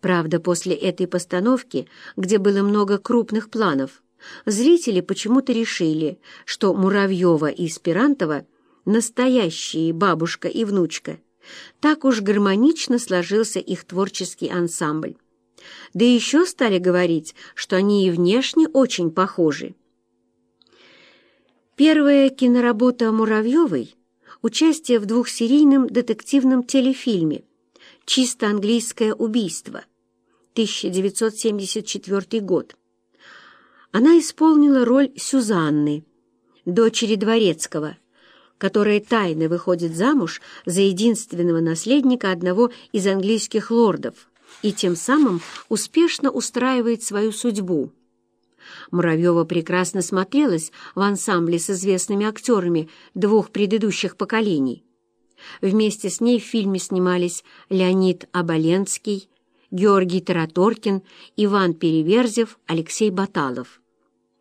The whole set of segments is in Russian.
Правда, после этой постановки, где было много крупных планов, зрители почему-то решили, что Муравьева и Спирантова — настоящие бабушка и внучка. Так уж гармонично сложился их творческий ансамбль. Да еще стали говорить, что они и внешне очень похожи. Первая киноработа Муравьевой — участие в двухсерийном детективном телефильме «Чисто английское убийство», 1974 год. Она исполнила роль Сюзанны, дочери Дворецкого, которая тайно выходит замуж за единственного наследника одного из английских лордов и тем самым успешно устраивает свою судьбу. Муравьева прекрасно смотрелась в ансамбле с известными актерами двух предыдущих поколений. Вместе с ней в фильме снимались Леонид Аболенский, Георгий Тараторкин, Иван Переверзев, Алексей Баталов.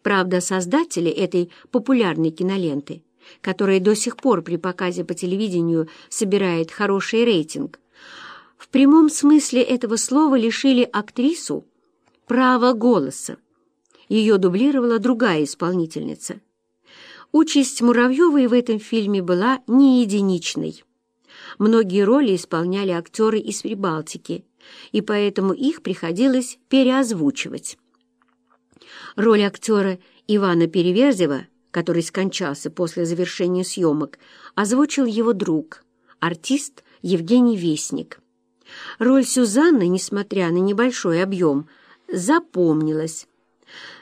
Правда, создатели этой популярной киноленты, которая до сих пор при показе по телевидению собирает хороший рейтинг, в прямом смысле этого слова лишили актрису права голоса. Ее дублировала другая исполнительница. Участь Муравьевой в этом фильме была не единичной. Многие роли исполняли актеры из Прибалтики, и поэтому их приходилось переозвучивать. Роль актера Ивана Переверзева, который скончался после завершения съемок, озвучил его друг, артист Евгений Вестник. Роль Сюзанны, несмотря на небольшой объем, запомнилась.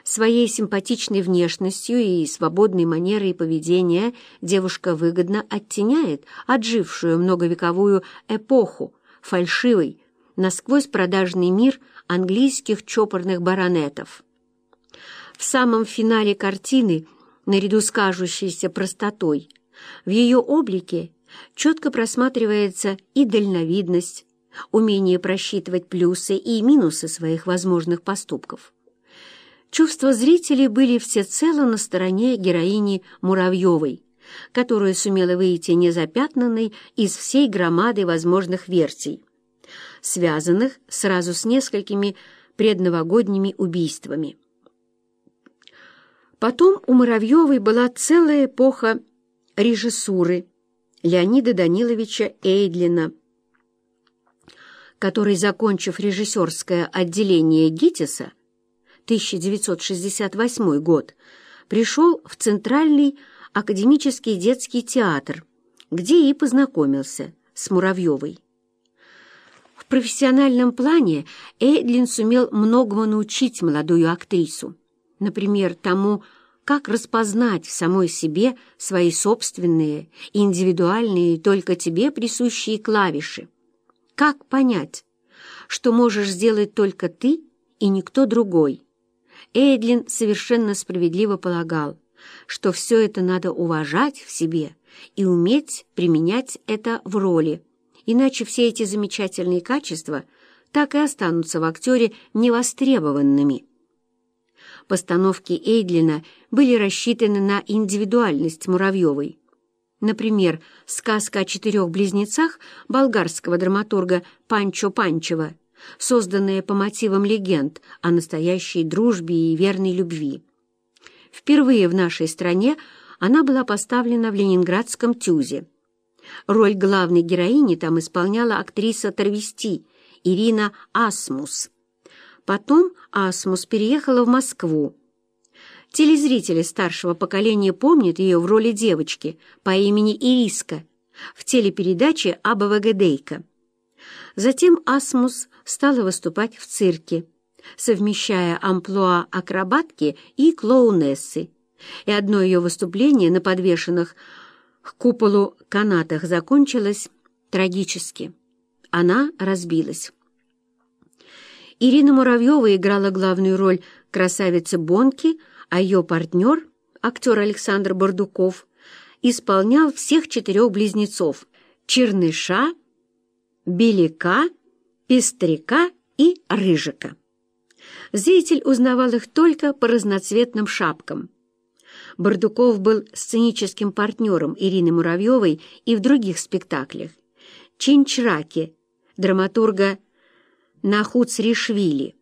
Своей симпатичной внешностью и свободной манерой поведения девушка выгодно оттеняет отжившую многовековую эпоху фальшивый, насквозь продажный мир английских чопорных баронетов. В самом финале картины, наряду с кажущейся простотой, в ее облике четко просматривается и дальновидность, умение просчитывать плюсы и минусы своих возможных поступков. Чувства зрителей были всецело на стороне героини Муравьевой, которая сумела выйти незапятнанной из всей громады возможных версий, связанных сразу с несколькими предновогодними убийствами. Потом у Муравьевой была целая эпоха режиссуры Леонида Даниловича Эйдлина, который, закончив режиссерское отделение ГИТИСа, 1968 год, пришел в Центральный академический детский театр, где и познакомился с Муравьевой. В профессиональном плане Эйдлин сумел многому научить молодую актрису. Например, тому, как распознать в самой себе свои собственные, индивидуальные, только тебе присущие клавиши. Как понять, что можешь сделать только ты и никто другой? Эйдлин совершенно справедливо полагал, что все это надо уважать в себе и уметь применять это в роли, иначе все эти замечательные качества так и останутся в актере невостребованными. Постановки Эйдлина были рассчитаны на индивидуальность Муравьевой. Например, сказка о четырех близнецах болгарского драматурга Панчо Панчева, созданная по мотивам легенд о настоящей дружбе и верной любви. Впервые в нашей стране она была поставлена в ленинградском ТЮЗе. Роль главной героини там исполняла актриса Торвести Ирина Асмус. Потом Асмус переехала в Москву. Телезрители старшего поколения помнят ее в роли девочки по имени Ириска в телепередаче Аба Вагадейка. Затем Асмус стала выступать в цирке, совмещая амплуа акробатки и клоунессы, и одно ее выступление на подвешенных к куполу канатах закончилось трагически. Она разбилась. Ирина Муравьева играла главную роль красавицы Бонки, а ее партнер, актер Александр Бардуков, исполнял всех четырех близнецов — Черныша, Беляка, Пестряка и Рыжика. Зритель узнавал их только по разноцветным шапкам. Бардуков был сценическим партнером Ирины Муравьевой и в других спектаклях. Чинчраки, драматурга на Хуцришвили.